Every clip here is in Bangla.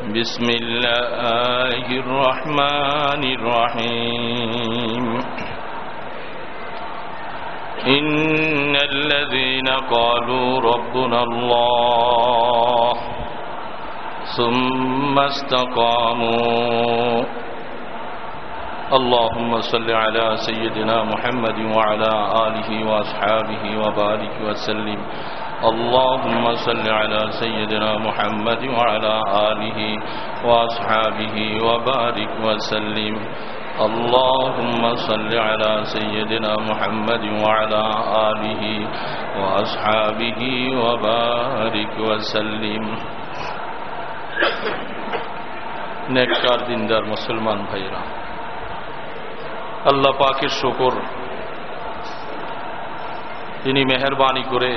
بسم الله الرحمن الرحيم. إن الذين قالوا ربنا الله ثم استقاموا. اللهم صل على سيدنا محمد وعلى آله وأصحابه وبارك وسلم. اللهم صل على سيدنا محمد وعلى آله وأصحابه وبارك وسلم اللهم صل على سيدنا محمد وعلى آله وأصحابه وبارك وسلم নেককার দিনদার মুসলমান ভাইরা আল্লাহ পাকের শকর তিনি মেহরবানি করে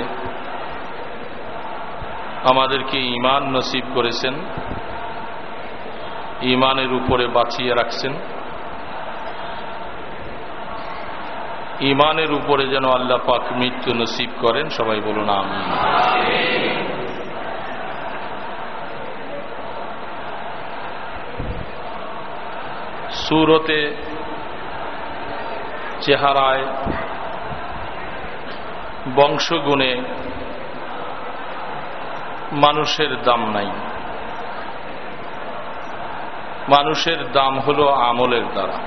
আমাদেরকে ইমান নসিব করেছেন ইমানের উপরে বাঁচিয়ে রাখছেন। ইমানের উপরে যেন আল্লাহ পাক মৃত্যু নসিব করেন, সবাই বলুন আমি সুরতে চেহারায় বংশগুণে মানুষের দাম নাই। মানুষের দাম হল আমলের দ্বারা।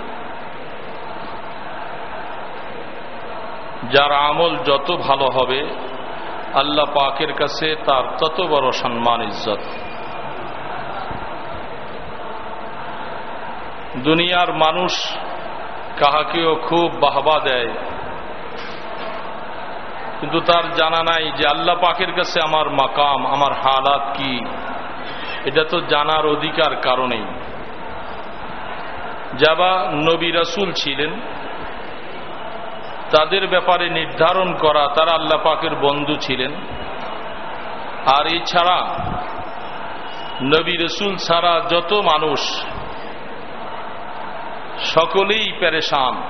যার আমল যত ভালো হবে, আল্লাহ পাকের কাছে তার তত বড় সম্মান, ইজ্জত। দুনিয়ার মানুষ কাহাকেও খুব বাহবা দেয়। কিন্তু তার জানা নাই যে আল্লাহ পাকের কাছে আমার মাকাম, আমার হালাত কি? এটা তো জানার অধিকার কারণেই। যাবা নবী রাসুল ছিলেন, তাদের ব্যাপারে নির্ধারণ করা তারা আল্লাহ পাকের বন্ধু ছিলেন। আর এছাড়া নবী রসুল ছাড়া যত মানুষ, সকলেই প্যারেশান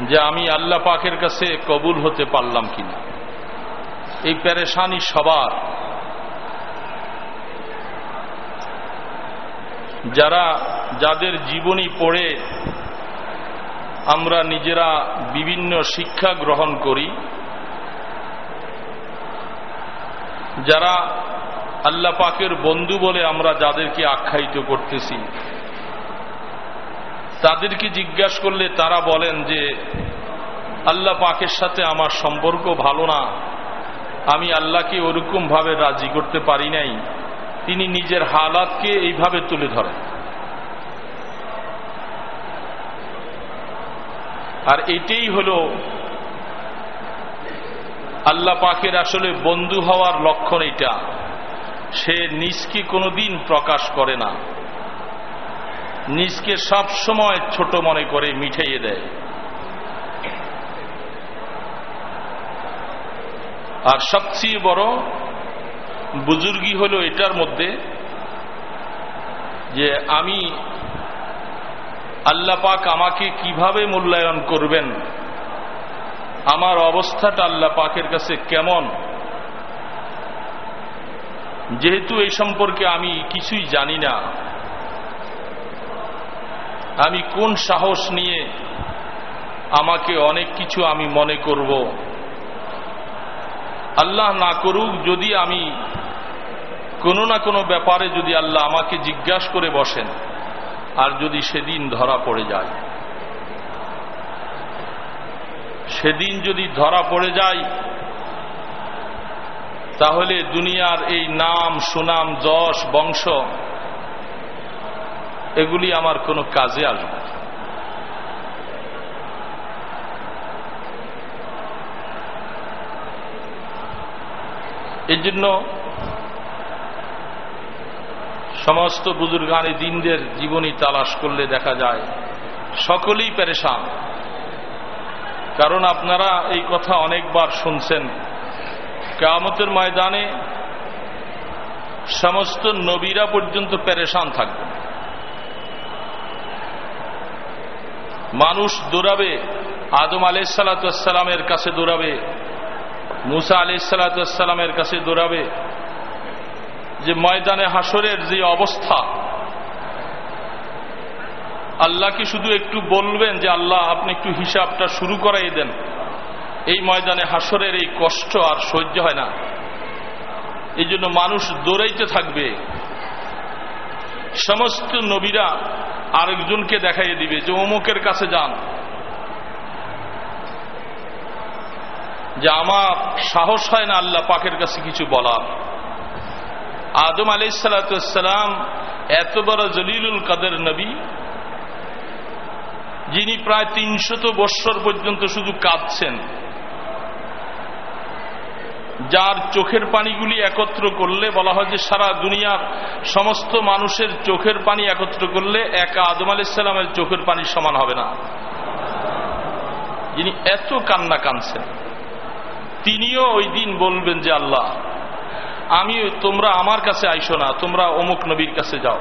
যে আমি আল্লাহ পাকের কাছে কবুল হতে পারলাম কিনা। এই প্যারেশানি সবার। যারা যাদের জীবনী পড়ে আমরা নিজেরা বিভিন্ন শিক্ষা গ্রহণ করি, যারা আল্লাহ পাকের বন্ধু বলে আমরা যাদেরকে আখ্যায়িত করতেছি তাদেরকে জিজ্ঞাসা করলে তারা বলেন যে, আল্লাহ পাকের সাথে আমার সম্পর্ক ভালো না। আমি আল্লাহকে ওরকম ভাবে রাজি করতে পারি নাই। তিনি নিজের হালাতকে এইভাবে তুলে ধরেন। আর এটাই হল, আল্লাহ পাকের আসলে বন্ধু হওয়ার লক্ষণ এটা। সে নিজকে কোনোদিন প্রকাশ করে না। নিজকে সব সময় ছোট মনে করে মিঠাইয়ে দেয়। আর সবচেয়ে বড় বুজুর্গি হল এটার মধ্যে যে আমি আল্লাহ পাক আমাকে কীভাবে মূল্যায়ন করবেন, আমার অবস্থাটা আল্লাহ পাকের কাছে কেমন, যেহেতু এই সম্পর্কে আমি কিছুই জানি না আমি কোন সাহস নিয়ে আমাকে অনেক কিছু আমি মনে করব? আল্লাহ না করুক যদি আমি কোনো না কোনো ব্যাপারে যদি আল্লাহ আমাকে জিজ্ঞাসা করে বসেন, আর যদি সেদিন ধরা পড়ে যায়। সেদিন যদি ধরা পড়ে যায়, তাহলে দুনিয়ার এই নাম, সুনাম, যশ, বংশ এগুলি আমার কোনো কাজে আসবে। এই জন্য সমস্ত বুজুর্গানি দিনদের জীবনী তালাশ করলে দেখা যায়, সকলেই পেরেশান। কারণ আপনারা এই কথা অনেকবার শুনছেন। কেয়ামতের ময়দানে সমস্ত নবীরা পর্যন্ত পেরেশান থাকবে মানুষ দৌড়াবে, আদম আলাইসালাতামের কাছে দৌড়াবে, মুসা আলাইসালাতামের কাছে দৌড়াবে। যে ময়দানে হাসরের যে অবস্থা আল্লাহকে শুধু একটু বলবেন যে আল্লাহ আপনি একটু হিসাবটা শুরু করাই দেন। এই ময়দানে হাসরের এই কষ্ট আর সহ্য হয় না। এই জন্য মানুষ দৌড়াইতে থাকবে। সমস্ত নবীরা আরেকজনকে দেখাইয়ে দিবে যে অমুকের কাছে যান। যে আমার সাহস হয় না আল্লাহ পাকের কাছে কিছু বলার। আদম আলি সালাতাম এত বড় জলিলুল কাদের নবী, যিনি প্রায় তিনশত বৎসর পর্যন্ত শুধু কাঁদছেন। যার চোখের পানিগুলি একত্র করলে, বলা হয় যে সারা দুনিয়ার সমস্ত মানুষের চোখের পানি একত্র করলে একা আদম আলাইসাল্লামের চোখের পানি সমান হবে না। যিনি এত কান্না কানছেন তিনিও ওই দিন বলবেন যে, আল্লাহ আমি তোমরা আমার কাছে আইসো না, তোমরা অমুক নবীর কাছে যাও।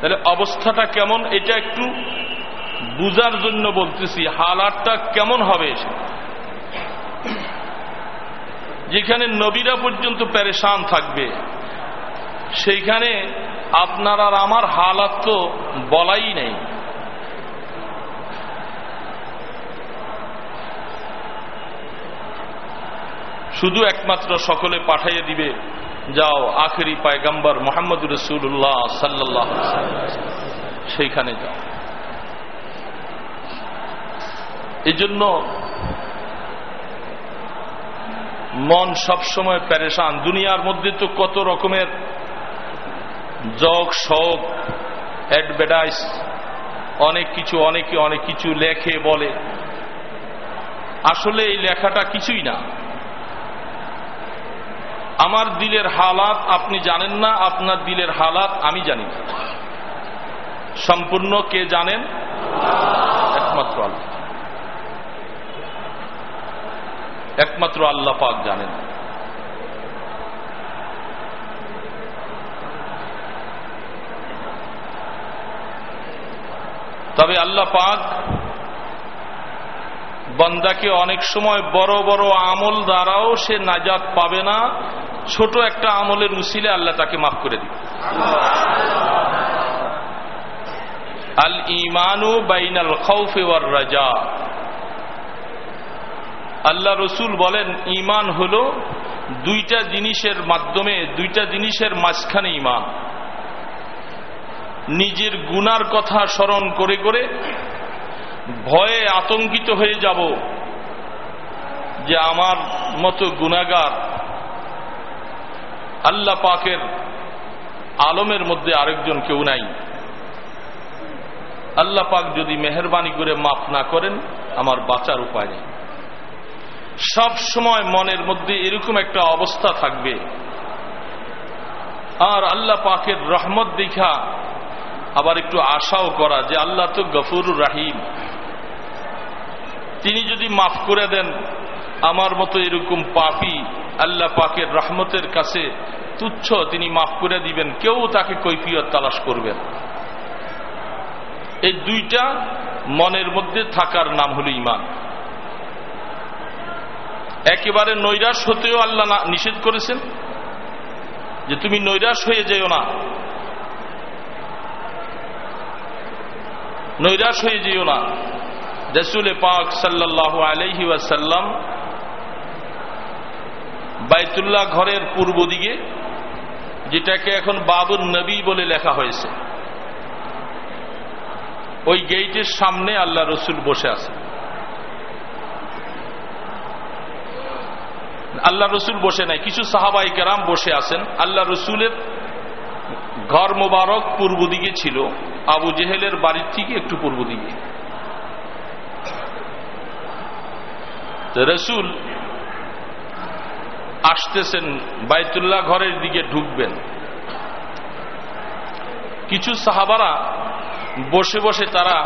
তাহলে অবস্থাটা কেমন? এটা একটু বুঝার জন্য বলতেছি, হালাতটা কেমন হবে? যেখানে নবীরা পর্যন্ত প্যারেশান থাকবে, সেইখানে আপনার আর আমার হালাত তো বলাই নেই। শুধু একমাত্র সকলে পাঠাইয়ে দিবে, যাও আখেরি পায়গাম্বার মোহাম্মদ রসুল্লাহ সাল্লাহ সেইখানে যাও। এই জন্য মন সবসময় প্যারেশান দুনিয়ার মধ্যে তো কত রকমের জগ শখ অ্যাডভার্টাইজ, অনেক কিছু, অনেকে অনেক কিছু লেখে, বলে। আসলে এই লেখাটা কিছুই না। আমার দিলের হালাত আপনি জানেন না, আপনার দিলের হালাত আমি জানি সম্পূর্ণ কে জানেন একমাত্র আল্লাহ একমাত্র আল্লাহ পাক জানেন। তবে আল্লাহ পাক বন্দাকে অনেক সময় বড় বড় আমল দ্বারাও সে নাজাত পাবে না, ছোট একটা আমলের উসিলে আল্লাহ তাকে মাফ করে দিবে। আল ইমানু বাইনাল খৌফে রাজা। আল্লাহ রসুল বলেন, ইমান হল দুইটা জিনিসের মাধ্যমে, দুইটা জিনিসের মাঝখানে ইমান। নিজের গুনার কথা স্মরণ করে করে ভয়ে আতঙ্কিত হয়ে যাব যে আমার মতো গুনাগার আল্লাহ পাকের আলমের মধ্যে আরেকজন কেউ নাই। আল্লাহ পাক যদি মেহরবানি করে মাফ না করেন, আমার বাঁচার উপায় নেই। সব সময় মনের মধ্যে এরকম একটা অবস্থা থাকবে। আর আল্লাহ পাকের রহমত দেখা, আবার একটু আশাও করা যে আল্লাহ তো গফুরুর রাহিম। তিনি যদি মাফ করে দেন, আমার মতো এরকম পাপি আল্লাহ পাকের রহমতের কাছে তুচ্ছ তিনি মাফ করে দিবেন, কেউ তাকে কৈফিয়ত তালাশ করবেন এই দুইটা মনের মধ্যে থাকার নাম হল ইমান একেবারে নৈরাশ হতেও আল্লাহ নিষেধ করেছেন যে তুমি নৈরাশ হয়ে যেও না। নৈরাশ হয়ে যেও না। রসুল পাক সাল্লাহ আলহি ওয়াসাল্লাম বাইতুল্লাহ ঘরের পূর্ব দিকে, যেটাকে এখন বাবুর নবী বলে লেখা হয়েছে, ওই গেইটের সামনে আল্লাহ রসুল বসে আছে আল্লাহ রসুল বসে নাই, কিছু সাহাবাই কেরাম বসে আছেন। আল্লাহ রসুলের ঘর মোবারক পূর্ব দিকে ছিল, আবু জেহেলের বাড়ির থেকে একটু পূর্ব দিকে। রসুল আসতেছেন, বাইতুল্লাহ ঘরের দিকে ঢুকবেন। কিছু সাহাবারা বসে বসে তারা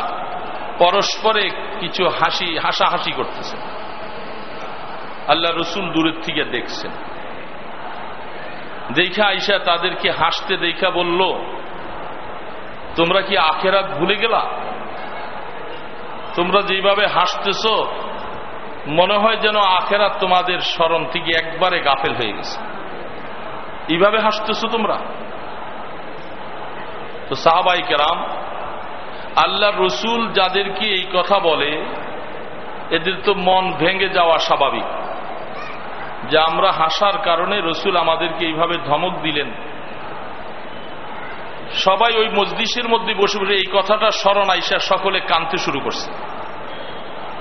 পরস্পরে কিছু হাসি, হাসাহাসি করতেছে আল্লাহ রসুল দূরের থেকে দেখছেন। দেখা আইসা তাদেরকে হাসতে দেখা বলল, তোমরা কি আখেরাত ভুলে গেলা? তোমরা যেভাবে হাসতেছ, মনে হয় যেন আখেরাত তোমাদের স্মরণ থেকে একবারে গাফেল হয়ে গেছে। এইভাবে হাসতেছ তোমরা? তো সাহাবাই কেরাম, আল্লাহ রসুল যাদেরকে এই কথা বলে, এদের তো মন ভেঙে যাওয়া স্বাভাবিক। যে আমরা হাসার কারণে রসুল আমাদেরকে এইভাবে ধমক দিলেন। সবাই ওই মজলিসের মধ্যে বসে বসে এই কথাটা স্মরণ আইসা সকলে কানতে শুরু করছে।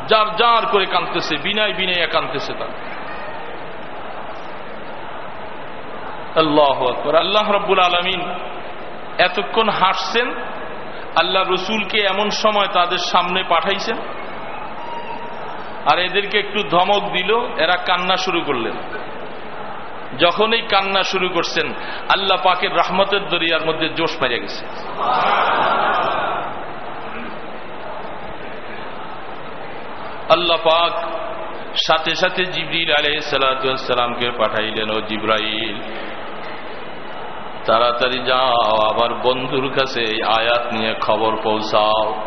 যার যার করে কানতেছে বিনায় বিনয় কানতেছে তার। আল্লাহ আকবর। আল্লাহ রব্বুল আলমিন এতক্ষণ হাসছেন, আল্লাহ রসুলকে এমন সময় তাদের সামনে পাঠাইছেন। আর এদেরকে একটু ধমক দিল, এরা কান্না শুরু করলেন। যখন এই কান্না শুরু করছেন, আল্লাহ পাকের রাহমতের দরিয়ার মধ্যে জোশ মেরে গেছে। আল্লাহ পাক সাথে সাথে জিবরিল আলহ সালাতামকে পাঠাইলেন, ও জিব্রাইল, তাড়াতাড়ি যাও, আবার বন্ধুর কাছে আয়াত নিয়ে খবর পৌঁছাও।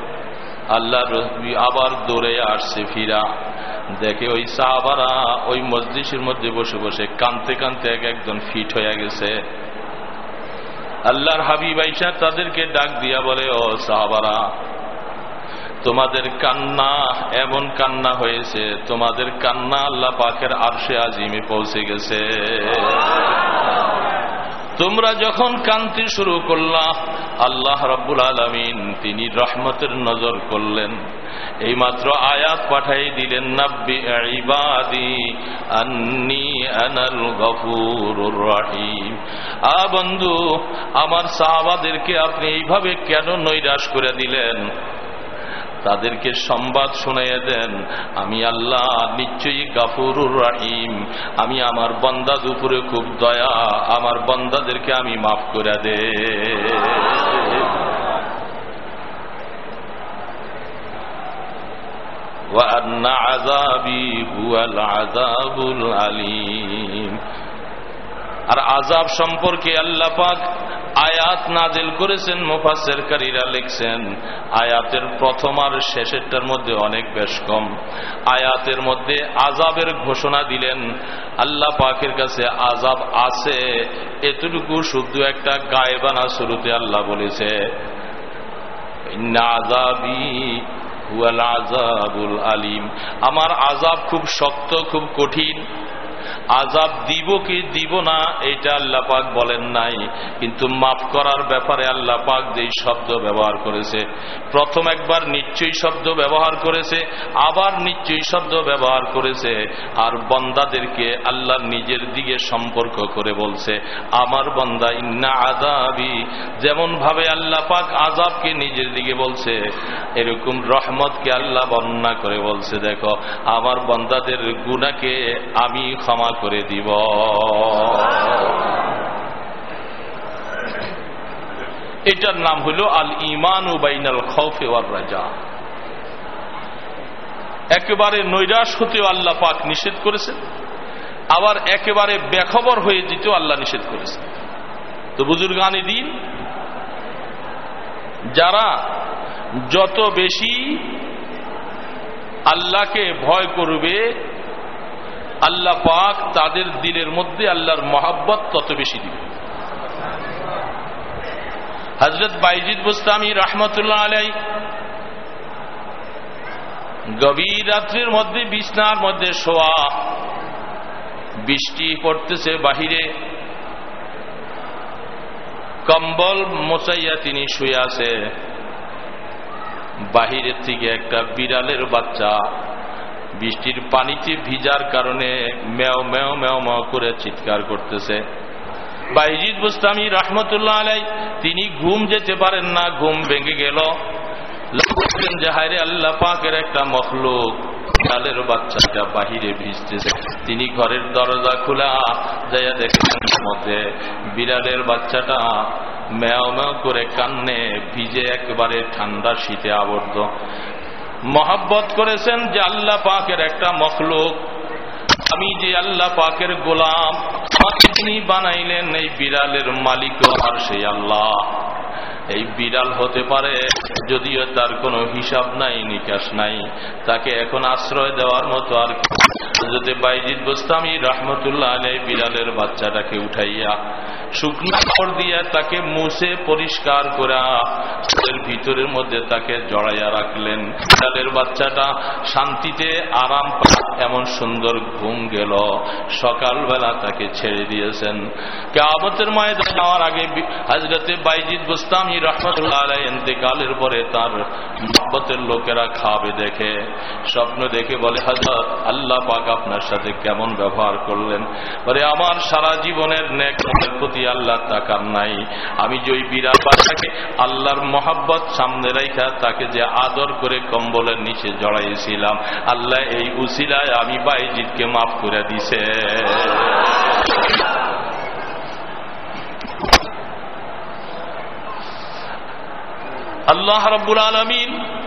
আল্লাহ রবি আবার দৌড়ে আসছে ফিরা। দেখে ওই সাহাবারা ওই মসজিদের মধ্যে বসে বসে কানতে কানতে এক একজন ফিট হয়ে গেছে। আল্লাহর হাবিব আইসা তাদেরকে ডাক দিয়া বলে, ও সাহাবারা, তোমাদের কান্না এমন কান্না হয়েছে, তোমাদের কান্না আল্লাহ পাখের আরশে আজিমে পৌঁছে গেছে। তোমরা যখন কান্তি শুরু করলা, আল্লাহ রব্বুল আলমিন তিনি রহমতের নজর করলেন। এইমাত্র আয়াত পাঠাই দিলেন, নাব্বি ইবাদি আন্নি আনাল গফুরুর রহিম। আ বন্ধু, আমার সাহাবাদেরকে আপনি এইভাবে কেন নৈরাশ করে দিলেন? তাদেরকে সংবাদ শুনাইয়া দেন, আমি আল্লাহ নিশ্চয়ই গাফুরুর রাহিম। আমি আমার বন্দাদ উপরে খুব দয়া, আমার বন্দাদেরকে আমি মাফ করে দে। আর আজাব সম্পর্কে আল্লাহ পাক আয়াত নাজিল করেছেন মুফাসের কারীরা লিখছেন, আয়াতের প্রথম আর শেষেরটার মধ্যে অনেক বেশ কম। আয়াতের মধ্যে আজাবের ঘোষণা দিলেন, আল্লাহ পাকের কাছে আজাব আছে, এতটুকু শুধু একটা গায়েবানা শুরুতে আল্লাহ বলেছে। আজাবি আজাবুল আলিম। আমার আজাব খুব শক্ত, খুব কঠিন আজাব দিব কি দিব না, এটা আল্লাহ পাক বলেন নাই। কিন্তু মাফ করার ব্যাপারে আল্লাহ পাক যেই শব্দ ব্যবহার করেছে, প্রথম একবার নিশ্চয়ই শব্দ ব্যবহার করেছে, আবার নিশ্চয়ই শব্দ ব্যবহার করেছে, আর বন্দাদেরকে আল্লাহ নিজের দিকে সম্পর্ক করে বলছে, আমার বন্দা ইন্না আজাবি যেমন ভাবে আল্লাহ পাক আজাবকে নিজের দিকে বলছে, এরকম রহমতকে আল্লাহ বর্ণনা করে বলছে, দেখো, আমার বন্দাদের গুণাকে আমি ক্ষমা করে দিব। এটার নাম হল আল ইমান বাইনাল খৌফে ওয়ার রাজা। একেবারে নৈরাশ হতেও আল্লাহ পাক নিষেধ করেছেন, আবার একেবারে বেখবর হয়ে যেতেও আল্লাহ নিষেধ করেছেন। তো বুজুর্গানি দিন, যারা যত বেশি আল্লাহকে ভয় করবে আল্লাহ পাক তাদের দিলের মধ্যে আল্লাহর মহাব্বত তত বেশি দিবে। হজরত বাইজিদ বুস্তামি রহমতুল্লাহ আলাই গভীর রাত্রির মধ্যে, বিছনার মধ্যে শোয়া, বৃষ্টি পড়তেছে বাহিরে। কম্বল মোচাইয়া তিনি শুয়ে আছে। বাহিরের থেকে একটা বিড়ালের বাচ্চা বৃষ্টির পানিতে ভিজার কারণে মেও মেও মেও মেও করে চিৎকার করতেছে। বাইজিদ বুস্তামি রহমতুল্লাহ আলাই তিনি ঘুম যেতে পারেন না, ঘুম ভেঙে গেল। আল্লাহ পাকের একটা মখলুক, বিড়ালের বাচ্চাটা বাহিরে ভিজতেছে। তিনি ঘরের দরজা খোলা যাইয়া দেখেন মধ্যে বিড়ালের বাচ্চাটা মেয় মেয় করে কান্নে ভিজে একবারে ঠান্ডা শীতে আবদ্ধ। মহাব্বত করেছেন যে আল্লাহ পাকের একটা মখলুক। আমি যে আল্লাহ পাকের গোলাম, আমাকে তিনি বানাইলেন এই বিড়ালের মালিক আর সেই আল্লাহ। এই বিড়াল হতে পারে, যদিও তার কোনো হিসাব নাই, নিকাশ নাই। তাকে এখন আশ্রয় দেওয়ার মতো আর যদি বাইজিদ গোস্তামি রহমতুল্লাহ আলাই বিড়ালের বাচ্চাটাকে উঠাইয়া শুকনো দিয়া তাকে মুছে পরিষ্কার করা ভিতরের মধ্যে তাকে জড়াইয়া রাখলেন। বিড়ালের বাচ্চাটা শান্তিতে আরাম এমন সুন্দর ঘুম গেল। সকালবেলা তাকে ছেড়ে দিয়েছেন। কেমতের ময়দান যাওয়ার আগে হাজরতে বাইজিদ গোস্তামি রহমতুল্লাহ পরে তার মহব্বতের লোকেরা খাবে দেখে, স্বপ্ন দেখে বলে হাজরত আল্লাহ পাক আপনার সাথে কেমন ব্যবহার করলেন? বলে, আমার সারা জীবনের নেকের প্রতি আল্লাহ তাকার নাই। আমি যে ওই বিরাট বাচ্চাকে আল্লাহর মহাব্বত সামনে রেখা তাকে যে আদর করে কম্বলের নিচে জড়াইছিলাম আল্লাহ এই উসিলায় আমি বাইজিৎকে মাফ করে দিছে। আল্লাহ রব্বুল আলমিন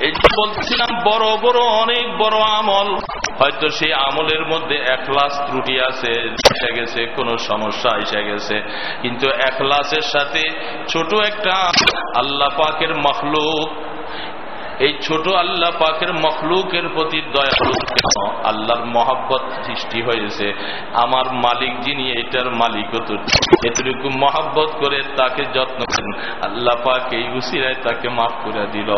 এই যে বলছিলাম, বড় বড়, অনেক বড় আমল। হয়তো সেই আমলের মধ্যে একলাস ত্রুটি আছে, এসে গেছে, কোনো সমস্যা এসে গেছে। কিন্তু একলাসের সাথে ছোট একটা আল্লাহ পাকের মখলুক এই ছোট আল্লাহ পাকের মখলুকের প্রতি দয়ালু আল্লাহর মহাব্বত সৃষ্টি হয়েছে। আমার মালিক যিনি, এটার মালিক এতটুকু মহাব্বত করে তাকে যত্ন করেন। আল্লাহ পাক এই উসিরায় তাকে মাফ করে দিল।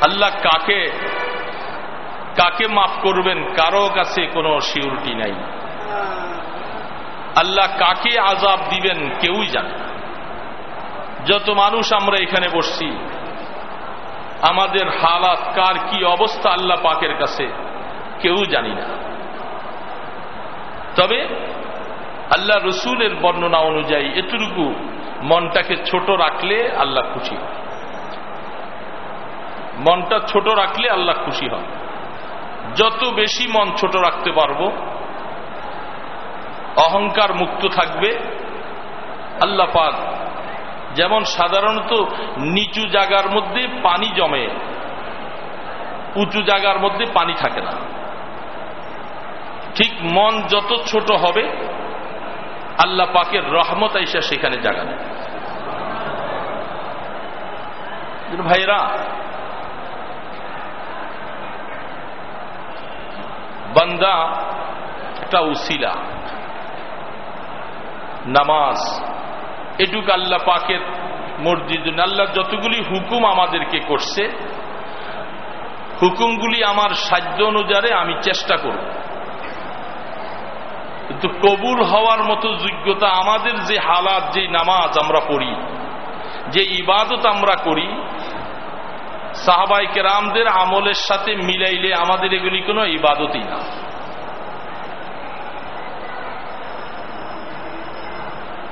আল্লাহ কাকে কাকে মাফ করবেন? কারও কাছে কোনো সিউরিটি নাই। আল্লাহ কাকে আজাব দিবেন? কেউই জানে যত মানুষ আমরা এখানে বসছি, আমাদের হালাত, কার কি অবস্থা আল্লাহ পাকের কাছে, কেউ জানি না। তবে আল্লাহ রসুলের বর্ণনা অনুযায়ী এতটুকু মনটাকে ছোট রাখলে আল্লাহ খুশি হয়। মনটা ছোট রাখলে আল্লাহ খুশি হয়। যত বেশি মন ছোট রাখতে পারব, অহংকার মুক্ত থাকবে, আল্লাহ পাক যেমন সাধারণত নিচু জায়গার মধ্যে পানি জমে, উঁচু জায়গার মধ্যে পানি থাকে না। ঠিক মন যত ছোট হবে, আল্লাহ পাকের রহমত আইসা সেখানে জায়গা নেই ভাইরা বান্দা একটা উসিলা, নামাজ এটুক আল্লাহ পাকের মসজিদ আল্লাহ যতগুলি হুকুম আমাদেরকে করছে, হুকুমগুলি আমার সাধ্য অনুযায়ী আমি চেষ্টা করব। কিন্তু কবুল হওয়ার মতো যোগ্যতা আমাদের যে হালাত, যে নামাজ আমরা পড়ি, যে ইবাদত আমরা করি সাহাবাই কেরামদের আমলের সাথে মিলাইলে আমাদের এগুলি কোনো ইবাদতই না।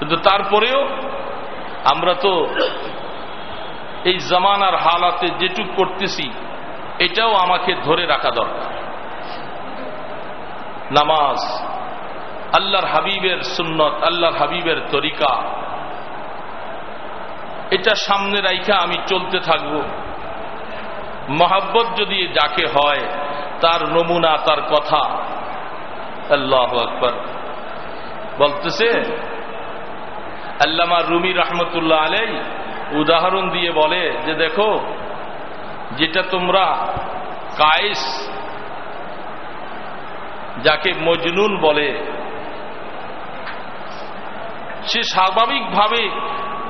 কিন্তু তারপরেও আমরা তো এই জামানার হালাতে যেটুক করতেছি, এটাও আমাকে ধরে রাখা দরকার। নামাজ, আল্লাহর হাবিবের সুন্নত, আল্লাহর হাবিবের তরিকা, এটা সামনে রাইখা আমি চলতে থাকব। মহাব্বত যদি যাকে হয়, তার নমুনা, তার কথা। আল্লাহ আকবর। বলতেছে আল্লামা রুমি রহমতুল্লাহ আলাই উদাহরণ দিয়ে বলে যে দেখো, যেটা তোমরা কায়েস যাকে মজনুন বলে, সে স্বাভাবিকভাবে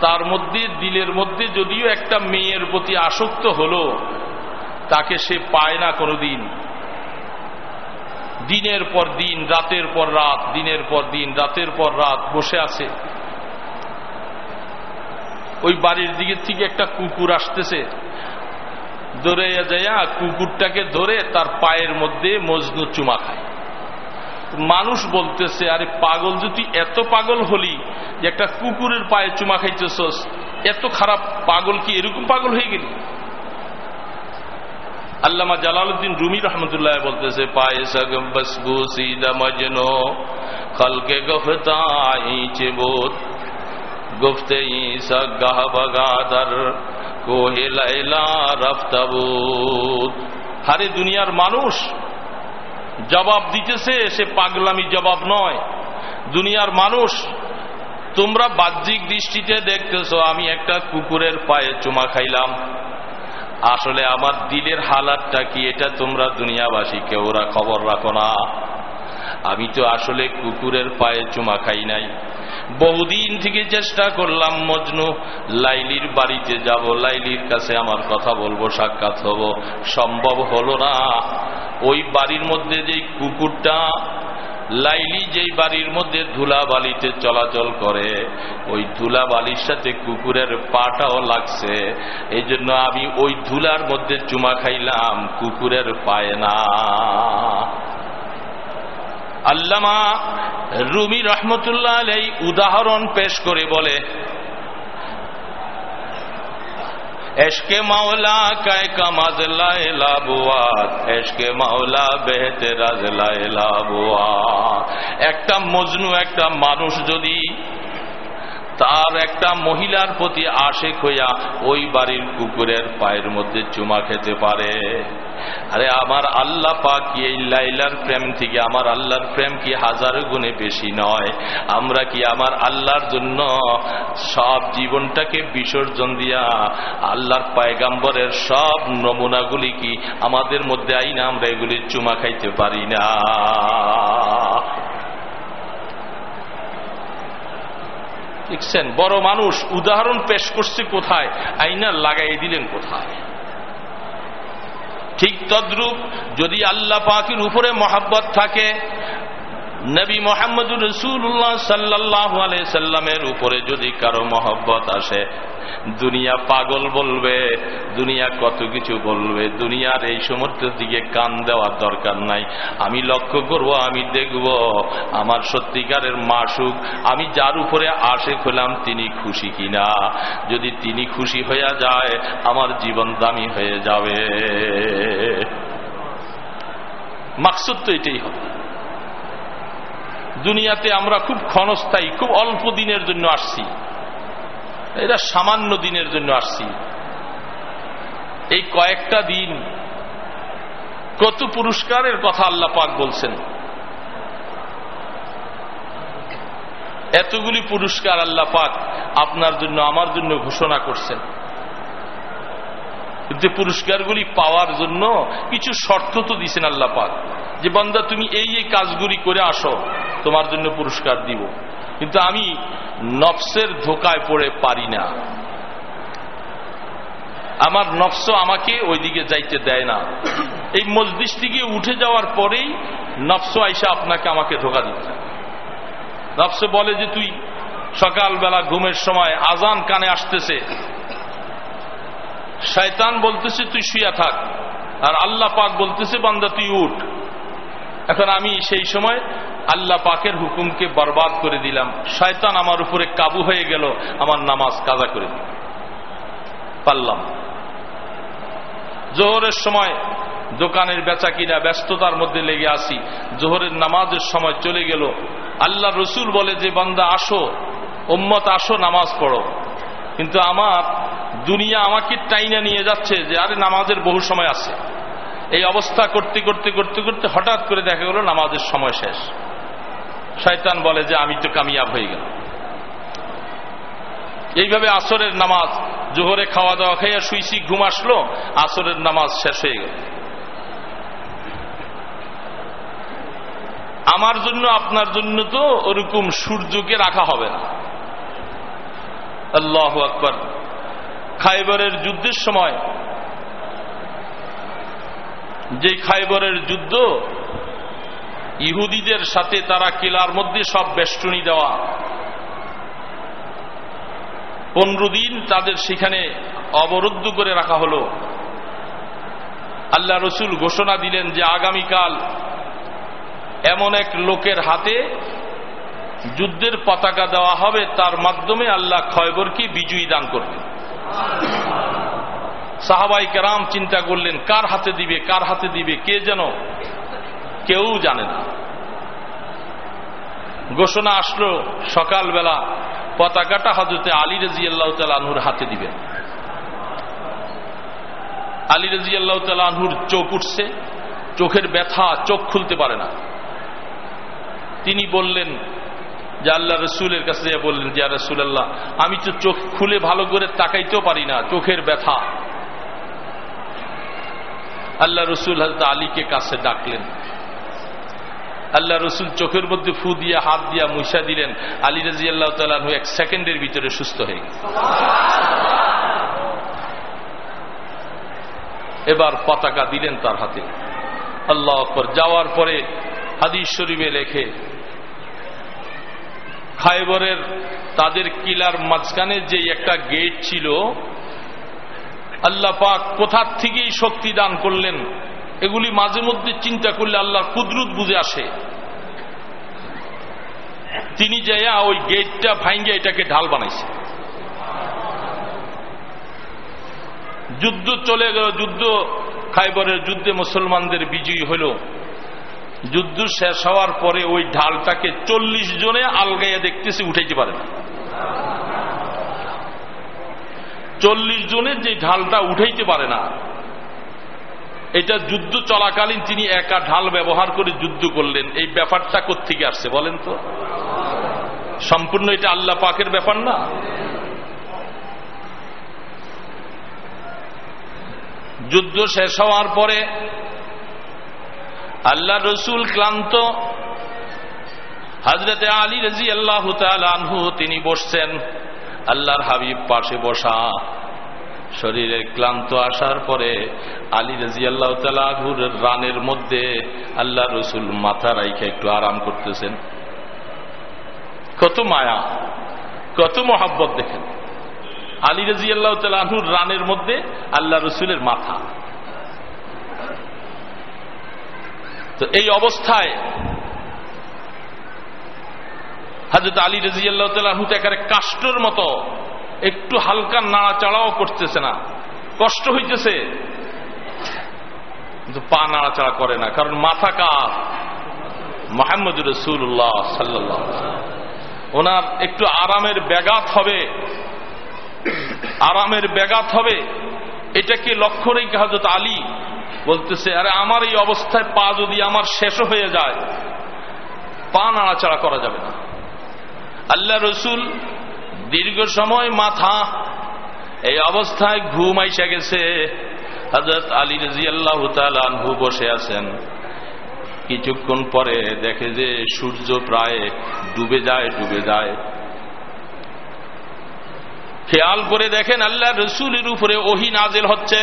তার মধ্যে, দিলের মধ্যে যদিও একটা মেয়ের প্রতি আসক্ত হলো, তাকে সে পায় না কোনোদিন। দিনের পর দিন, রাতের পর রাত, দিনের পর দিন, রাতের পর রাত বসে আছে। ওই বাড়ির দিকে থেকে একটা কুকুর আসতেছে। ধরে যাইয়া কুকুরটাকে ধরে তার পায়ের মধ্যে মজনু চুমা খায়। মানুষ বলতেছে, আরে পাগল যদি এত পাগল হলি যে একটা কুকুরের পায়ে চুমা খাইতেছস, এত খারাপ পাগল কি এরকম পাগল হয়ে গেলি? আল্লামা জালালউদ্দিন রুমি রহমতুল্লাহ বলতেছে, পায়ে সগম বসবু, সিদা মজনো খলকে গফতাই কোহে লাইলা হারে দুনিয়ার মানুষ জবাব দিতেছে, সে পাগলামি জবাব নয়। দুনিয়ার মানুষ, তোমরা বাহ্যিক দৃষ্টিতে দেখতেছ, আমি একটা কুকুরের পায়ে চুমা খাইলাম। আসলে আমার দিলের হালাতটা কি, এটা তোমরা দুনিয়াবাসী কেউরা খবর রাখো না। আমি তো আসলে কুকুরের পায়ে চুমা খাই নাই। বহুদিন থেকে চেষ্টা করলাম মজনু, লাইলির বাড়িতে যাব, লাইলির কাছে আমার কথা বলব, সাক্ষাৎ হব। সম্ভব হলো না। ওই বাড়ির মধ্যে যে কুকুরটা, লাইলি যেই বাড়ির মধ্যে ধুলাবালিতে চলাচল করে, ওই ধুলাবালির সাথে কুকুরের পাটাও লাগছে। এই জন্য আমি ওই ধুলার মধ্যে চুমা খাইলাম, কুকুরের পায়ে না। আল্লামা রুমি রহমতুল্লাহ আলাই উদাহরণ পেশ করে বলে, এশকে মাওলা কায় কামাজ লাইলাবুয়াত এশকে মাওলা রাজ লাইলাবুয়াত একটা মজনু, একটা মানুষ যদি তার একটা মহিলার প্রতি আশেক হইয়া ওই বাড়ির কুকুরের পায়ের মধ্যে চুমা খেতে পারে। আরে আমার আল্লাহ পাক কি এই লাইলার প্রেম থেকে আমার আল্লাহর প্রেম কি হাজার গুণে বেশি নয়? আমরা কি আমার আল্লাহর জন্য সব জীবনটাকে বিসর্জন দিয়া আল্লাহর পায়গাম্বরের সব নমুনাগুলি কি আমাদের মধ্যে আইনা আমরা এগুলি চুমা খাইতে পারি না? দেখছেন বড় মানুষ, উদাহরণ পেশ করছে কোথায়? আইনা লাগাই দিলেন কোথায়? ঠিক তদ্রুপ যদি আল্লাহ পাকির উপরে মহাব্বত থাকে নবী মোহাম্মদুর রসুল্লাহ সাল্লাহ সাল্লামের উপরে যদি কারও মহব্বত আসে, দুনিয়া পাগল বলবে, দুনিয়া কত কিছু বলবে, দুনিয়ার এই সমস্ত দিকে কান দেওয়ার দরকার নাই। আমি লক্ষ্য করব, আমি দেখব, আমার সত্যিকারের মাসুক, আমি যার উপরে আশে খোলাম তিনি খুশি কিনা? যদি তিনি খুশি হয়ে যায়, আমার জীবন দামি হয়ে যাবে। মাকসুদ তো এটাই হবে। দুনিয়াতে আমরা খুব ক্ষণস্থায়ী, খুব অল্প দিনের জন্য আসছি। এটা সামান্য দিনের জন্য আসছি। এই কয়েকটা দিন কত পুরস্কারের কথা আল্লাহ পাক বলছেন। এতগুলি পুরস্কার আল্লাহ পাক আপনার জন্য, আমার জন্য ঘোষণা করছেন। কিন্তু পুরস্কারগুলি পাওয়ার জন্য কিছু শর্ত তো দিছেন আল্লাহ পাক, যে বন্দা তুমি এই এই কাজগুলি করে আসো, তোমার জন্য পুরস্কার দিব। কিন্তু আমি নফসের ধোকায় পড়ে পারি না। আমার নফস আমাকে ওইদিকে যাইতে দেয় না। এই মসজিদ থেকে উঠে যাওয়ার পরেই নফস আইসা আপনাকে আমাকে ধোকা দিচ্ছে। নফস বলে যে, তুই সকালবেলা ঘুমের সময় আজান কানে আসতেছে শয়তান বলতেছে, তুই শুয়া থাক। আর আল্লাহ পাক বলতেছে, বান্দা, তুই উঠ। এখন আমি সেই সময় আল্লাহ পাকের হুকুমকে বরবাদ করে দিলাম। শয়তান আমার উপরে কাবু হয়ে গেল, আমার নামাজ কাজা করে দিল। পারলাম। জোহরের সময় দোকানের বেচা কিনা ব্যস্ততার মধ্যে লেগে আসি জোহরের নামাজের সময় চলে গেল। আল্লাহ রসুল বলে যে, বান্দা, আসো। ওম্মত আসো, নামাজ পড়ো। কিন্তু আমার দুনিয়া আমাকে টাইনা নিয়ে যাচ্ছে যে, আরে নামাজের বহু সময় আছে। এই অবস্থা করতে করতে করতে করতে হঠাৎ করে দেখা গেল নামাজের সময় শেষ। শয়তান বলে যে, আমি তো কামিয়াব হয়ে গেল এইভাবে আসরের নামাজ, জোহরে খাওয়া দাওয়া খাইয়া শুইছি ঘুম আসলো, আসরের নামাজ শেষ হয়ে গেল। আমার জন্য, আপনার জন্য তো ওরকম সূর্যকে রাখা হবে না। আল্লাহ আকবর। খাইবরের যুদ্ধের সময়, যে খাইবরের যুদ্ধ, ইহুদিদের সাথে তারা কিলার মধ্যে সব বেষ্টনী দেওয়া। পনেরো দিন তাদের সেখানে অবরুদ্ধ করে রাখা হল। আল্লাহ রসুল ঘোষণা দিলেন যে আগামীকাল এমন এক লোকের হাতে যুদ্ধের পতাকা দেওয়া হবে, তার মাধ্যমে আল্লাহ খয়বরকে বিজয়ী দান করবে সাহাবাই কেরাম চিন্তা করলেন, কার হাতে দিবে, কার হাতে দিবে, কে যেন? কেউ জানে না। ঘোষণা আসলো, সকালবেলা পতাকাটা হজরতে আলী রাজি আল্লাহ তালুর হাতে দিবেন আলী রাজি আল্লাহ তালুর চোখ উঠছে, চোখের ব্যথা, চোখ খুলতে পারে না। তিনি বললেন যে আল্লাহ রসুলের কাছে বললেন যে রসুল আল্লাহ আমি তো চোখ খুলে ভালো করে তাকাইতেও পারি না, চোখের ব্যথা। আল্লাহ রসুল হজরত আলীকে কাছে ডাকলেন। আল্লাহ রসুল চোখের মধ্যে ফু দিয়া, হাত দিয়া মুসা দিলেন। আলী রাজি আল্লাহ তালু এক সেকেন্ডের ভিতরে সুস্থ হয়ে গেছে এবার পতাকা দিলেন তার হাতে। আল্লাহ যাওয়ার পরে হাদিস শরীফে লেখে খাইবরের তাদের কিলার মাঝখানে যে একটা গেট ছিল, আল্লাহ পাক কোথার থেকেই শক্তি দান করলেন, এগুলি মাঝে মধ্যে চিন্তা করলে আল্লাহর কুদরুত বুঝে আসে। তিনি যাইয়া ওই গেটটা ভাঙ্গে এটাকে ঢাল বানাইছে। যুদ্ধ চলে গেল, যুদ্ধ, খাইবরের যুদ্ধে মুসলমানদের বিজয়ী হল। যুদ্ধ শেষ হওয়ার পরে ওই ঢালটাকে চল্লিশ জনে আলগাইয়া দেখতেছে, উঠাইতে পারে না। চল্লিশ জনের যে ঢালটা উঠাইতে পারে না, এটা যুদ্ধ চলাকালীন তিনি একা ঢাল ব্যবহার করে যুদ্ধ করলেন। এই ব্যাপারটা কোথেকে আসছে বলেন তো? সম্পূর্ণ এটা আল্লাহ পাকের ব্যাপার না? যুদ্ধ শেষ হওয়ার পরে আল্লাহ রসুল ক্লান্ত। হাজরতে আলী রাজি আল্লাহ আনহু তিনি বসছেন। আল্লাহর হাবিব পাশে বসা। শরীরে ক্লান্ত আসার পরে আলী রাজি আল্লাহ তালাহুর রানের মধ্যে আল্লাহ রসুল মাথা রাইখে একটু আরাম করতেছেন। কত মায়া, কত মহাব্বত দেখেন। আলী রাজি আল্লাহ তালাহুর রানের মধ্যে আল্লাহ রসুলের মাথা। তো এই অবস্থায় হাজরত আলী রাজি আল্লাহ তালাহু তো একেবারে কাষ্টর মতো, একটু হালকা নাড়াচাড়াও করতেছে না। কষ্ট হইতেছে, কিন্তু পা নাড়াচাড়া করে না, কারণ মাথা কার? মাহমুদ রসুল্লাহ সাল্লাহ ওনার একটু আরামের ব্যাঘাত হবে, আরামের ব্যাঘাত হবে। এটাকে লক্ষ্য রেখে হাজরত আলী? বলতেছে, আরে আমার এই অবস্থায় পা যদি আমার শেষ হয়ে যায়, পা নাড়াচাড়া করা যাবে না। আল্লাহ রসুল দীর্ঘ সময় মাথা এই অবস্থায় ঘুম আইসা গেছে। হজরত আলী রাজি আল্লাহ আনহু বসে আছেন। কিছুক্ষণ পরে দেখে যে সূর্য প্রায় ডুবে যায় ডুবে যায়। খেয়াল করে দেখেন আল্লাহ রসুলের উপরে ওহি নাজেল হচ্ছে।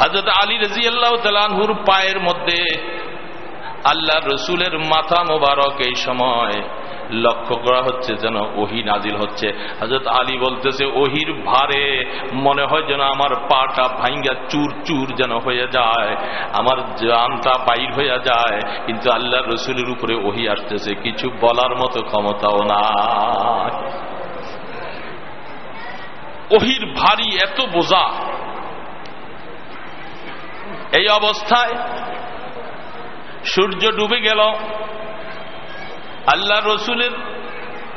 হজরত আলী রাজি আল্লাহ তালানহুর পায়ের মধ্যে আল্লাহ রসুলের মাথা মোবারক এই সময় লক্ষ্য করা হচ্ছে যেন ওহি নাজিল হচ্ছে। হজরত আলী বলতেছে, ওহির ভারে মনে হয় যেন আমার পাটা ভাঙ্গা চুর চুর যেন হয়ে যায়, আমার জানটা বাইর হয়ে যায়, কিন্তু আল্লাহ রসুলের উপরে ওহি আসতেছে, কিছু বলার মতো ক্ষমতাও না ওহির ভারী এত বোঝা। এই অবস্থায় সূর্য ডুবে গেল। আল্লাহ রসুলের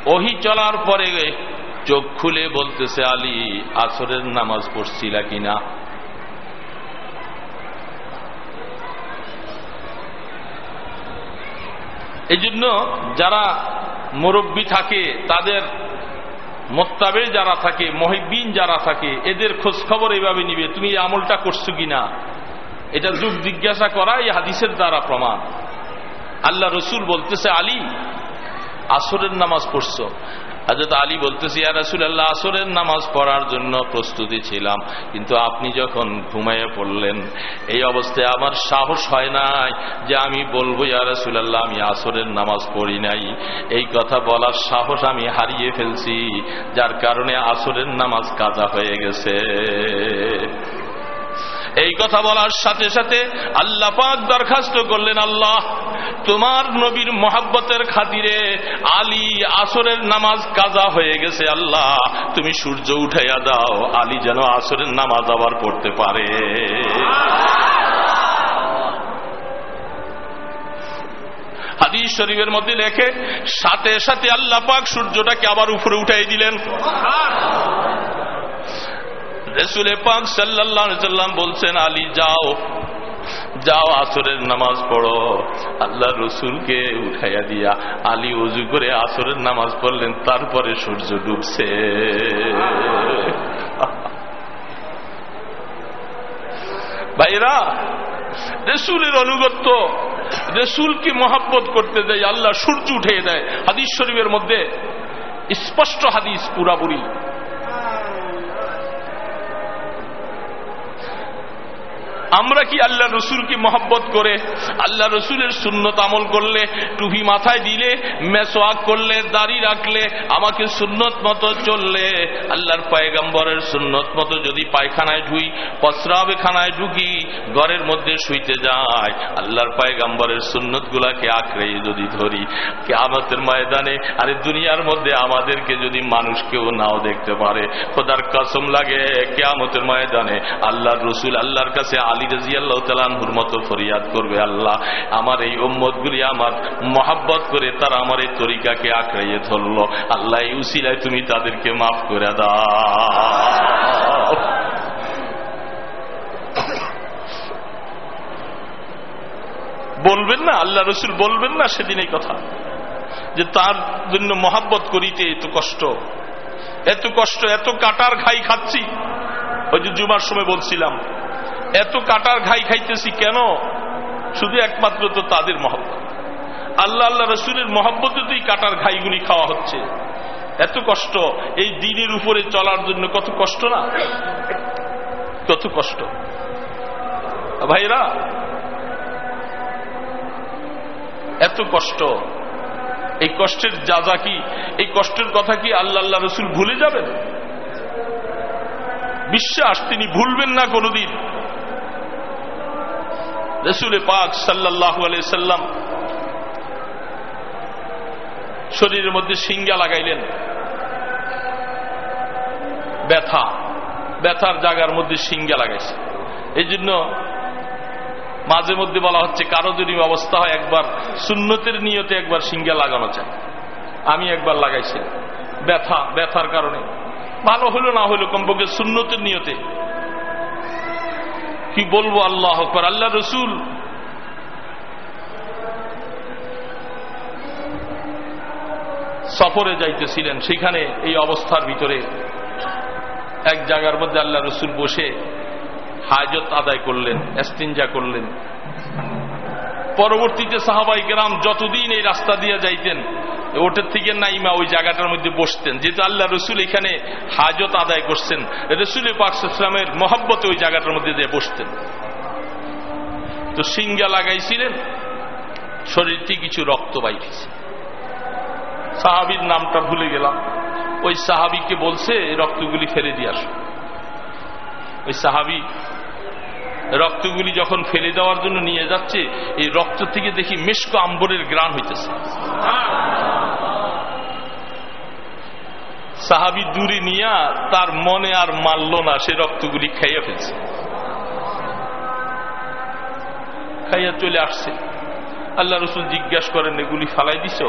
ওহি চলার পরে চোখ খুলে বলতেছে, আলী, আসরের নামাজ পড়ছিলা কিনা? এই জন্য যারা মুরব্বী থাকে, তাদের মোত্তাবে যারা থাকে মহিবিন যারা থাকে, এদের খোঁজ খবর এইভাবে নিবে, তুমি এই আমলটা করছ কিনা? এটা যুগ জিজ্ঞাসা করা এই হাদিসের দ্বারা প্রমাণ। আল্লাহ রসুল বলতেছে, আলী, আসরের নামাজ পড়ছ। হাজরত আলী বলতেছি রাসুল্লাহ আসরের নামাজ পড়ার জন্য প্রস্তুতি ছিলাম, কিন্তু আপনি যখন ঘুমাইয়ে পড়লেন, এই অবস্থায় আমার সাহস হয় নাই যে আমি বলব, ইয়া রাসুল্লাহ আমি আসরের নামাজ পড়ি নাই। এই কথা বলার সাহস আমি হারিয়ে ফেলছি, যার কারণে আসরের নামাজ কাজা হয়ে গেছে। এই কথা বলার সাথে সাথে আল্লাহ পাক দরখাস্ত করলেন, আল্লাহ, তোমার নবীর মহাব্বতের খাতিরে আলী আসরের নামাজ কাজা হয়ে গেছে, আল্লাহ, তুমি সূর্য উঠাইয়া দাও, আলী যেন আসরের নামাজ আবার পড়তে পারে। হাদিস শরীফের মধ্যে লেখে, সাথে সাথে আল্লাহ পাক সূর্যটাকে আবার উপরে উঠাই দিলেন। রেসুলে পাক সাল্লাম বলছেন, আলী, যাও। যাও, আসরের নামাজ পড়ো। আল্লাহ রসুলকে উঠাইয়া দিয়া আলী উজু করে আসরের নামাজ পড়লেন, তারপরে সূর্য ডুবছে। ভাইরা, রেসুলের অনুগত্য রেসুলকে মহাব্বত করতে দেয় আল্লাহ সূর্য উঠে দেয়। হাদিস শরীফের মধ্যে স্পষ্ট হাদিস পুরাপুরি। আমরা কি আল্লাহ রসুলকে মহব্বত করে, আল্লাহ রসুলের সুন্নত আমল করলে, টুপি মাথায় দিলে, মেসোয়াক করলে, দাড়ি রাখলে, আমাকে সুন্নত মতো চললে, আল্লাহর পায়গাম্বরের সুন্নত মতো যদি পায়খানায় ঢুই পসরাবে খানায় ঢুকি, ঘরের মধ্যে শুইতে যায় আল্লাহর পায়গাম্বরের সুন্নত গুলাকে আঁকড়ে যদি ধরি আমাদের ময়দানে, আরে দুনিয়ার মধ্যে আমাদেরকে যদি মানুষ কেউ নাও দেখতে পারে, খোদার কসম লাগে, কেয়ামতের ময়দানে আল্লাহর রসুল আল্লাহর কাছে আলী আলী রাজি আল্লাহ তালানহুর মতো ফরিয়াদ করবে আল্লাহ। আমার এই গুলি আমার মহাব্বত করে তারা আমার এই তরিকাকে আঁকড়াইয়ে ধরল। আল্লাহ, এই উসিলায় তুমি তাদেরকে মাফ করে দাও। বলবেন না, আল্লাহ রসুল বলবেন না সেদিন এই কথা। যে তার জন্য মহাব্বত করিতে এত কষ্ট। এত কষ্ট, এত কাটার খাই খাচ্ছি। ওই যে জুমার সময় বলছিলাম এত কাটার ঘাই খাইতেছি কেন? শুধু একমাত্র তো তাদের মহব্বত। আল্লাহ আল্লাহ রসুলের মহব্বতে তো এই কাটার ঘাইগুলি খাওয়া হচ্ছে। এত কষ্ট, এই দিনের উপরে চলার জন্য কত কষ্ট না? কত কষ্ট। ভাইরা, এত কষ্ট, এই কষ্টের যা যা কি, এই কষ্টের কথা কি আল্লাহ আল্লাহ রসুল ভুলে যাবেন? বিশ্বাস তিনি ভুলবেন না কোনদিন। রসুল পাক সাল্লাহ সাল্লাম শরীরের মধ্যে সিঙ্গা লাগাইলেন। ব্যথা, ব্যথার জায়গার মধ্যে সিঙ্গা লাগাইছে। এই জন্য মাঝে মধ্যে বলা হচ্ছে, কারও যদি অবস্থা হয় একবার সুন্নতের নিয়তে একবার সিঙ্গা লাগানো চায় আমি একবার লাগাইছি ব্যথা, ব্যথার কারণে। ভালো হলো না হলো কমপক্ষে সুন্নতের নিয়তে। কি বলব আল্লাহ আকবর, আল্লাহ রসুল। সফরে যাইতেছিলেন, সেখানে এই অবস্থার ভিতরে এক জায়গার মধ্যে আল্লাহ রসুল বসে হাজত আদায় করলেন এস্তিনজা করলেন। পরবর্তীতে সাহাবাই গ্রাম যতদিন এই রাস্তা দিয়ে যাইতেন ওটার থেকে নাইমা ওই জায়গাটার মধ্যে বসতেন। যেহেতু আল্লাহ রসুল এখানে হাজত আদায় করছেন, রসুল পাকসামের মহব্বতে ওই জায়গাটার মধ্যে দিয়ে বসতেন। তো সিঙ্গা লাগাইছিলেন, শরীরটি কিছু রক্ত বাইতেছে সাহাবির নামটা ভুলে গেলাম। ওই সাহাবিকে বলছে রক্তগুলি ফেলে দিয়ে আসো। ওই সাহাবি রক্তগুলি যখন ফেলে দেওয়ার জন্য নিয়ে যাচ্ছে, এই রক্ত থেকে দেখি মেশক আম্বরের গ্রাণ হইতেছে। সাহাবি দূরে নিয়া তার মনে আর মারল না, সে রক্তগুলি খাইয়া ফেলছে। খাইয়া চলে আসছে। আল্লাহ রসুল জিজ্ঞাসা করেন, এগুলি ফালাই দিছ?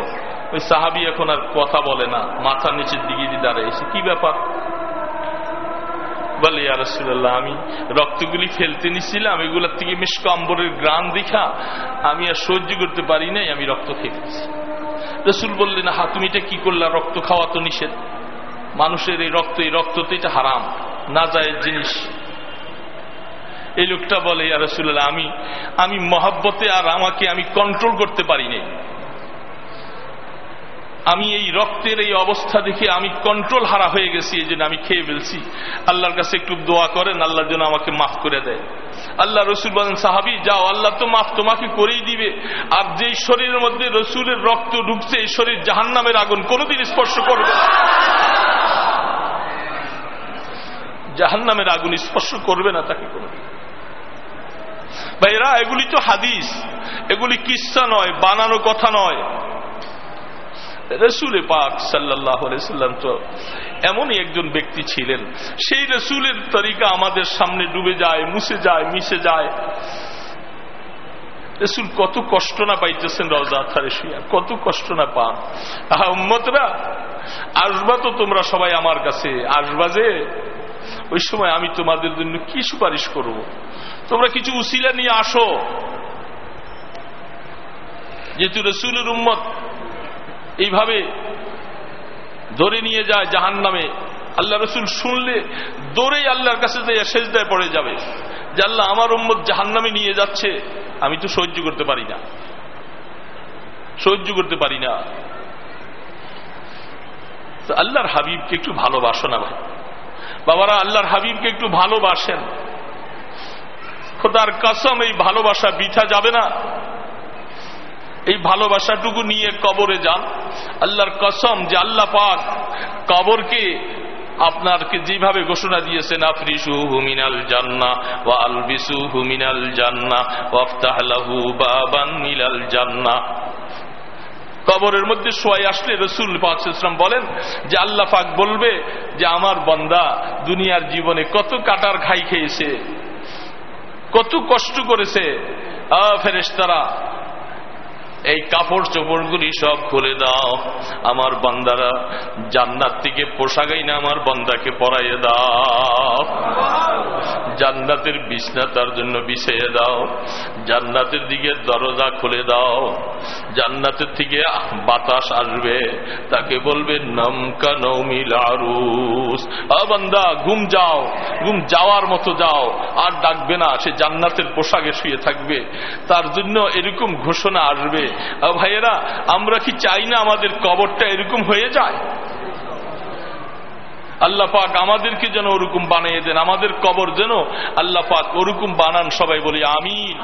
ওই সাহাবি এখন আর কথা বলে না, মাথা নিচের দিকে দিয়ে দাঁড়াইছে কি ব্যাপার? বলে ইয়ারসুল্লাহ আমি রক্তগুলি ফেলতে নিছিলাম, এগুলোর থেকে মিষ্ক আম্বরের গ্রাম দেখা, আমি আর সহ্য করতে পারি নাই, আমি রক্ত খেয়ে ফেলছি। রসুল বললেন হা তুমি এটা কি করলা? রক্ত খাওয়া তো নিষেধ। মানুষের এই রক্ত এই রক্ত তো এটা হারাম, না যায় জিনিস। এই লোকটা বলে ইয়ারসুল্লাহ আমি আমি মহাব্বতে আর আমাকে আমি কন্ট্রোল করতে পারি নাই। আমি এই রক্তের এই অবস্থা দেখে আমি কন্ট্রোল হারা হয়ে গেছি, এই আমি খেয়ে ফেলছি। আল্লাহর কাছে একটু দোয়া করেন আল্লাহর জন্য আমাকে মাফ করে দেয়। আল্লাহ রসুল বলেন, সাহাবি, যাও, আল্লাহ তো মাফ তোমাকে করেই দিবে। আর যেই শরীরের মধ্যে রসুলের রক্ত ঢুকছে, এই শরীর জাহান্নামের আগুন কোনোদিন স্পর্শ করবে না। জাহান নামের আগুন স্পর্শ করবে না তাকে কোনোদিন। ভাইরা এগুলি তো হাদিস। এগুলি কিসা নয়, বানানো কথা নয়। রসুলে পাক সাল্লাম তো এমনই একজন ব্যক্তি ছিলেন। সেই রসুলের তরিকা আমাদের সামনে ডুবে যায়, মুছে যায়, মিশে যায়। রসুল কত কষ্ট না পাইতেছেন রজা থারে শুয়া কত কষ্ট না পান। আহা উম্মতরা, আসবা তো তোমরা সবাই আমার কাছে, আসবা যে ওই সময় আমি তোমাদের জন্য কি সুপারিশ করব? তোমরা কিছু উসিলা নিয়ে আসো। যেহেতু রসুলের উম্মত এইভাবে ধরে নিয়ে যায় জাহান নামে আল্লাহ রসুল শুনলে দৌড়েই আল্লাহর কাছে শেষ দেয় পড়ে যাবে যে আল্লাহ আমার উম্মত জাহান নামে নিয়ে যাচ্ছে, আমি তো সহ্য করতে পারি না। সহ্য করতে পারি না। আল্লাহর হাবিবকে একটু ভালোবাসো না ভাই। বাবারা, আল্লাহর হাবিবকে একটু ভালোবাসেন। খোদার কসম, এই ভালোবাসা বিঠা যাবে না। এই ভালোবাসাটুকু নিয়ে কবরে যান। আল্লাহর কসম যে আল্লাহ পাক কবরকে আপনারকে যেভাবে ঘোষণা দিয়েছেন আফরিসু হুমিনাল জান্না ওয়া আলবিসু হুমিনাল জান্না ওয়াফতাহলাহু বাবান মিলাল জান্না। কবরের মধ্যে শোয়াই আসলে রসুল পাকসাম বলেন যে আল্লাহ পাক বলবে যে আমার বন্দা দুনিয়ার জীবনে কত কাটার খাই খেয়েছে, কত কষ্ট করেছে। ফেরেস্তারা এই কাপড় চোপড়গুলি সব খুলে দাও। আমার বান্দারা জান্নাত থেকে পোশাকাই না আমার বান্দাকে পরাইয়ে দাও। জান্নাতের বিছনা তার জন্য বিছিয়ে দাও। জান্নাতের দিকে দরজা খুলে দাও। জান্নাতের থেকে বাতাস আসবে। তাকে বলবে নমকা নৌমিল আরুস। বান্দা, ঘুম যাও। ঘুম যাওয়ার মতো যাও। আর ডাকবে না, সে জান্নাতের পোশাকে শুয়ে থাকবে। তার জন্য এরকম ঘোষণা আসবে। ভাইয়েরা, আমরা কি চাই না আমাদের কবরটা এরকম হয়ে যায়? আল্লাহ পাক আমাদেরকে যেন ওরকম বানিয়ে দেন, আমাদের কবর যেন আল্লাহ পাক ওরকম বানান সবাই বলি, আমিন।